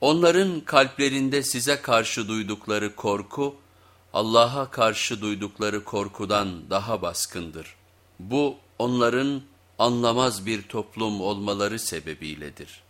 Onların kalplerinde size karşı duydukları korku, Allah'a karşı duydukları korkudan daha baskındır. Bu onların anlamaz bir toplum olmaları sebebiyledir.